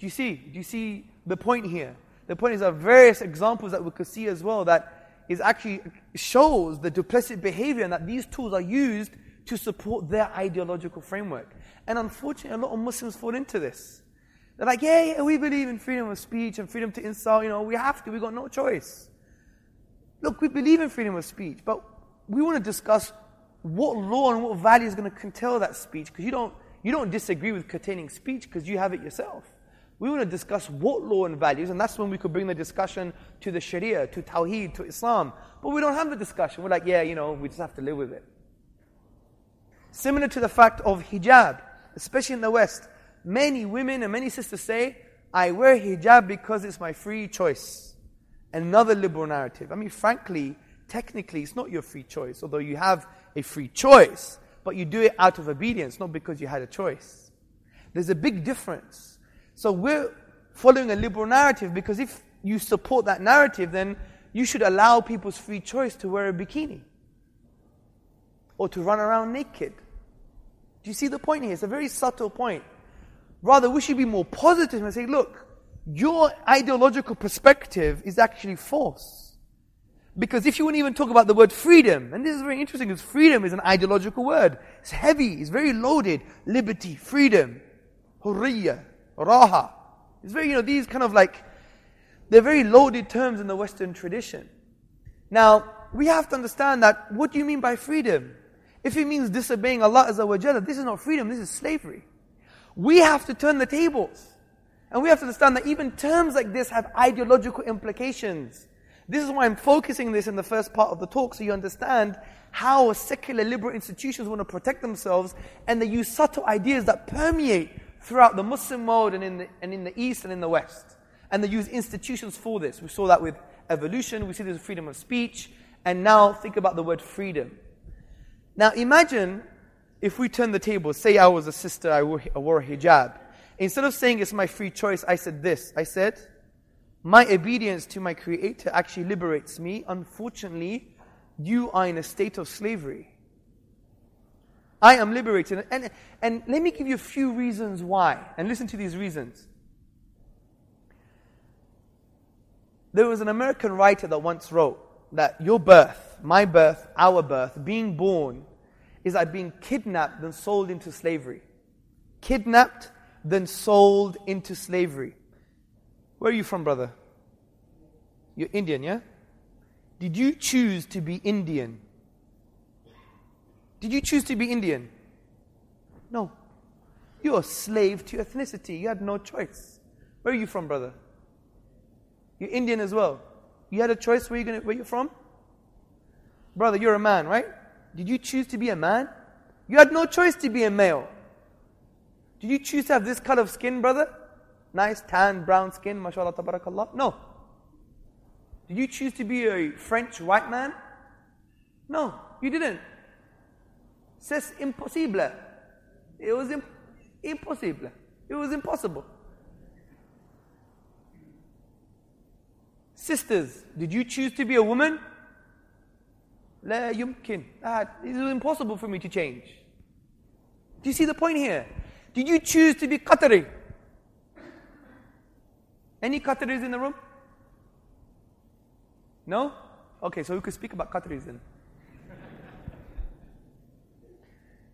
Do you see? Do you see the point here? The point is there are various examples that we could see as well that is actually shows the duplicit behavior and that these tools are used to support their ideological framework. And unfortunately, a lot of Muslims fall into this. They're like, yeah, yeah, we believe in freedom of speech and freedom to insult. You know, we have to. We got no choice. Look, we believe in freedom of speech, but we want to discuss what law and what value is going to curtail that speech because you don't, you don't disagree with curtailing speech because you have it yourself. We want to discuss what law and values, and that's when we could bring the discussion to the Sharia, to Tawheed, to Islam. But we don't have the discussion. We're like, yeah, you know, we just have to live with it. Similar to the fact of hijab, especially in the West, many women and many sisters say, I wear hijab because it's my free choice. Another liberal narrative. I mean, frankly, technically, it's not your free choice, although you have a free choice, but you do it out of obedience, not because you had a choice. There's a big difference. So we're following a liberal narrative because if you support that narrative, then you should allow people's free choice to wear a bikini or to run around naked. Do you see the point here? It's a very subtle point. Rather, we should be more positive and say, look, your ideological perspective is actually false. Because if you wouldn't even talk about the word freedom, and this is very interesting because freedom is an ideological word. It's heavy, it's very loaded. Liberty, freedom, hurriya, raha. It's very, you know, these kind of like, they're very loaded terms in the Western tradition. Now, we have to understand that what do you mean by freedom? If it means disobeying Allah Azza wa Jalla, this is not freedom, this is slavery. We have to turn the tables. And we have to understand that even terms like this have ideological implications. This is why I'm focusing this in the first part of the talk so you understand how secular liberal institutions want to protect themselves and they use subtle ideas that permeate throughout the Muslim world and in the, and in the East and in the West. And they use institutions for this. We saw that with evolution, we see this freedom of speech, and now think about the word freedom. Now imagine if we turn the table, say I was a sister, I wore, I wore a hijab. Instead of saying it's my free choice, I said this. I said, my obedience to my creator actually liberates me. Unfortunately, you are in a state of slavery. I am liberated. And, and let me give you a few reasons why. And listen to these reasons. There was an American writer that once wrote that your birth, my birth, our birth, being born, is like being kidnapped and sold into slavery. Kidnapped, then sold into slavery. Where are you from, brother? You're Indian, yeah? Did you choose to be Indian? Did you choose to be Indian? No. You're a slave to ethnicity. You had no choice. Where are you from, brother? You're Indian as well. You had a choice where you're, gonna, where you're from? Brother, you're a man, right? Did you choose to be a man? You had no choice to be a male. Did you choose to have this color of skin, brother? Nice tan, brown skin, mashallah, tabarakallah? No. Did you choose to be a French white man? No, you didn't C'est impossible. It was imp- impossible. It was impossible. Sisters, did you choose to be a woman? لا يمكن. That it was impossible for me to change. Do you see the point here? Did you choose to be Qatari? Any Qataris in the room? No? Okay, so we could speak about Qataris then.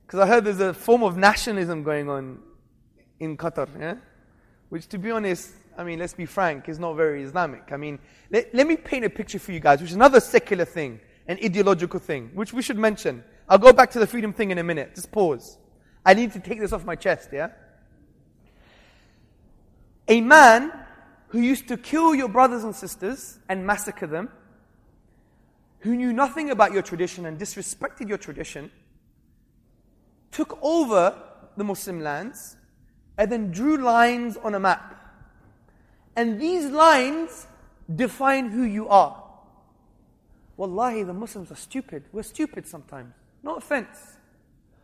Because I heard there's a form of nationalism going on in Qatar, yeah? Which, to be honest, I mean, let's be frank, is not very Islamic. I mean, let, let me paint a picture for you guys, which is another secular thing, an ideological thing, which we should mention. I'll go back to the freedom thing in a minute. Just pause. I need to take this off my chest, yeah? A man who used to kill your brothers and sisters and massacre them, who knew nothing about your tradition and disrespected your tradition, took over the Muslim lands and then drew lines on a map. And these lines define who you are. Wallahi, the Muslims are stupid. We're stupid sometimes. No offense.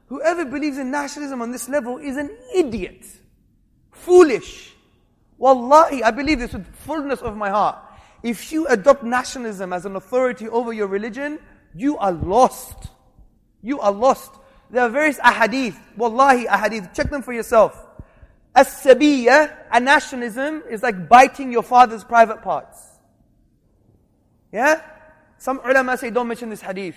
Whoever believes in nationalism on this level is an idiot. Foolish. Wallahi, I believe this with fullness of my heart. If you adopt nationalism as an authority over your religion, you are lost. You are lost. There are various ahadith. Wallahi, ahadith. Check them for yourself. As-sabiyya, and nationalism is like biting your father's private parts. Yeah? Some ulama say don't mention this hadith.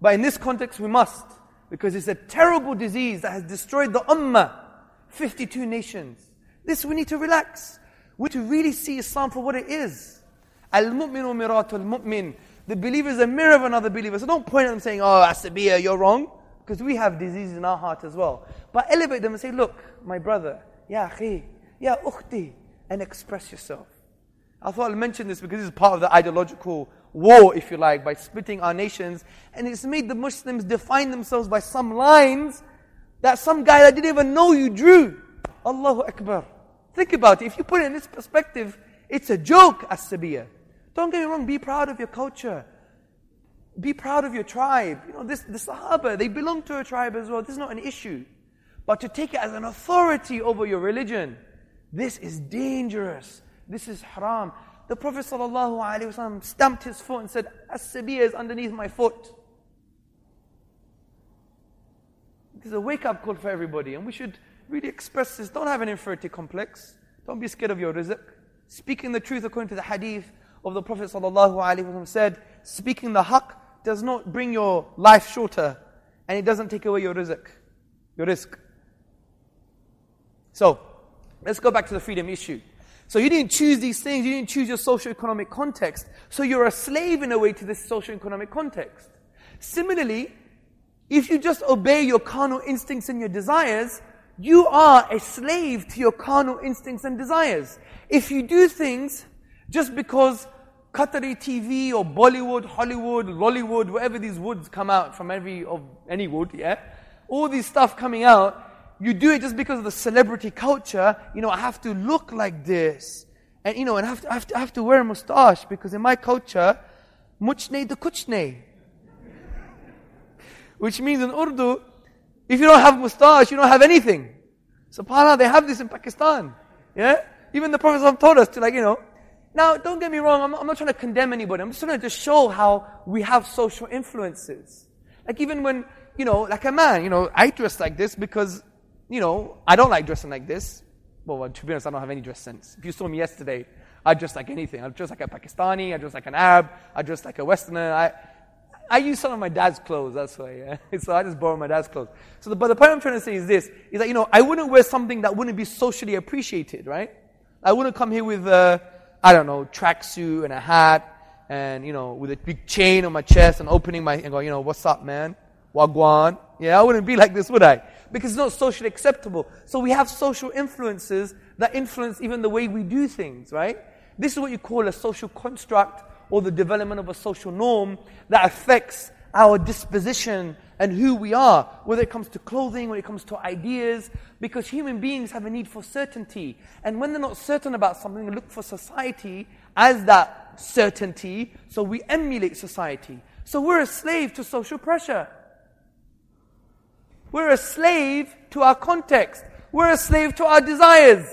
But in this context we must. Because it's a terrible disease that has destroyed the ummah. 52 nations. This we need to relax. We need to really see Islam for what it is. Al-mu'minu miratul mu'min. The believer is a mirror of another believer. So don't point at them saying, oh, Asabiya, you're wrong. Because we have diseases in our heart as well. But elevate them and say, look, my brother, ya akhi, ya ukhti, and express yourself. I thought I'll mention this because this is part of the ideological war, if you like, by splitting our nations. And it's made the Muslims define themselves by some lines that some guy that didn't even know you drew. Allahu Akbar. Think about it. If you put it in this perspective, it's a joke, as Don't get me wrong, be proud of your culture. Be proud of your tribe. You know, this, the Sahaba, they belong to a tribe as well. This is not an issue. But to take it as an authority over your religion, this is dangerous. This is haram. The Prophet ﷺ stamped his foot and said, as is underneath my foot. This is a wake up call for everybody, and we should really express this. Don't have an inferiority complex. Don't be scared of your rizq. Speaking the truth according to the hadith of the Prophet ﷺ said, speaking the haqq does not bring your life shorter, and it doesn't take away your rizq, your risk. So, let's go back to the freedom issue. So you didn't choose these things, you didn't choose your socio-economic context. So you're a slave in a way to this socio-economic context. Similarly, if you just obey your carnal instincts and your desires, you are a slave to your carnal instincts and desires. If you do things just because Qatari TV or Bollywood, Hollywood, Lollywood, wherever these woods come out from every of any wood, yeah, all these stuff coming out, you do it just because of the celebrity culture. You know, I have to look like this. And, you know, and I have to, I have to, I have to wear a mustache because in my culture, muchne the kuchne. Which means in Urdu, if you don't have mustache, you don't have anything. SubhanAllah, they have this in Pakistan. Yeah? Even the Prophet told us to like, you know. Now, don't get me wrong, I'm, I'm not trying to condemn anybody. I'm just trying to just show how we have social influences. Like even when, you know, like a man, you know, I dress like this because you know, I don't like dressing like this. Well, to be honest, I don't have any dress sense. If you saw me yesterday, I dress like anything. I dress like a Pakistani, I dress like an Arab, I dress like a Westerner. I, I use some of my dad's clothes, that's why, yeah. so I just borrow my dad's clothes. So the, but the point I'm trying to say is this, is that, you know, I wouldn't wear something that wouldn't be socially appreciated, right? I wouldn't come here with, a, I don't know, tracksuit and a hat, and, you know, with a big chain on my chest and opening my, and go, you know, what's up, man? Wagwan. Yeah, I wouldn't be like this, would I? Because it's not socially acceptable. So we have social influences that influence even the way we do things, right? This is what you call a social construct or the development of a social norm that affects our disposition and who we are, whether it comes to clothing, when it comes to ideas, because human beings have a need for certainty. And when they're not certain about something, they look for society as that certainty, so we emulate society. So we're a slave to social pressure. We're a slave to our context. We're a slave to our desires.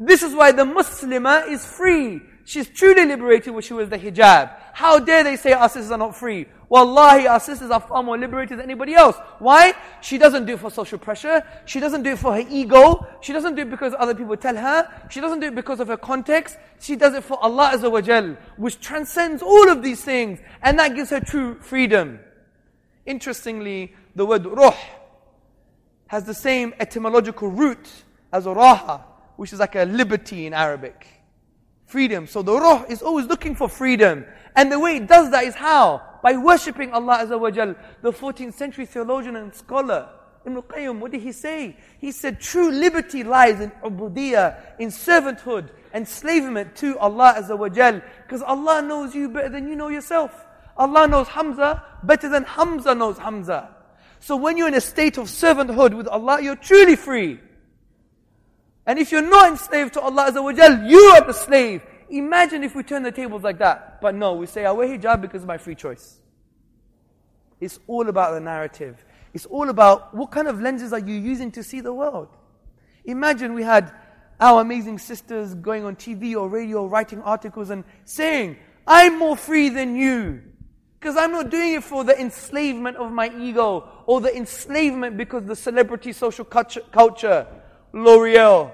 This is why the Muslimah is free. She's truly liberated when she wears the hijab. How dare they say sisters are not free? Wallahi, our sisters are far more liberated than anybody else. Why? She doesn't do it for social pressure. She doesn't do it for her ego. She doesn't do it because other people tell her. She doesn't do it because of her context. She does it for Allah Azza wa Jal, which transcends all of these things. And that gives her true freedom. Interestingly, the word ruh, has the same etymological root as raha, which is like a liberty in Arabic. Freedom. So the ruh is always looking for freedom. And the way it does that is how? By worshipping Allah Azza wa Jal. The 14th century theologian and scholar, Ibn Qayyim, what did he say? He said, true liberty lies in ubudiyah, in servanthood, enslavement to Allah Azza wa Jal. Because Allah knows you better than you know yourself. Allah knows Hamza better than Hamza knows Hamza. So when you're in a state of servanthood with Allah, you're truly free. And if you're not enslaved to Allah Azza wa Jal, you are the slave. Imagine if we turn the tables like that. But no, we say, I wear hijab because of my free choice. It's all about the narrative. It's all about what kind of lenses are you using to see the world. Imagine we had our amazing sisters going on TV or radio writing articles and saying, I'm more free than you. Because I'm not doing it for the enslavement of my ego or the enslavement because the celebrity social culture, culture L'Oreal,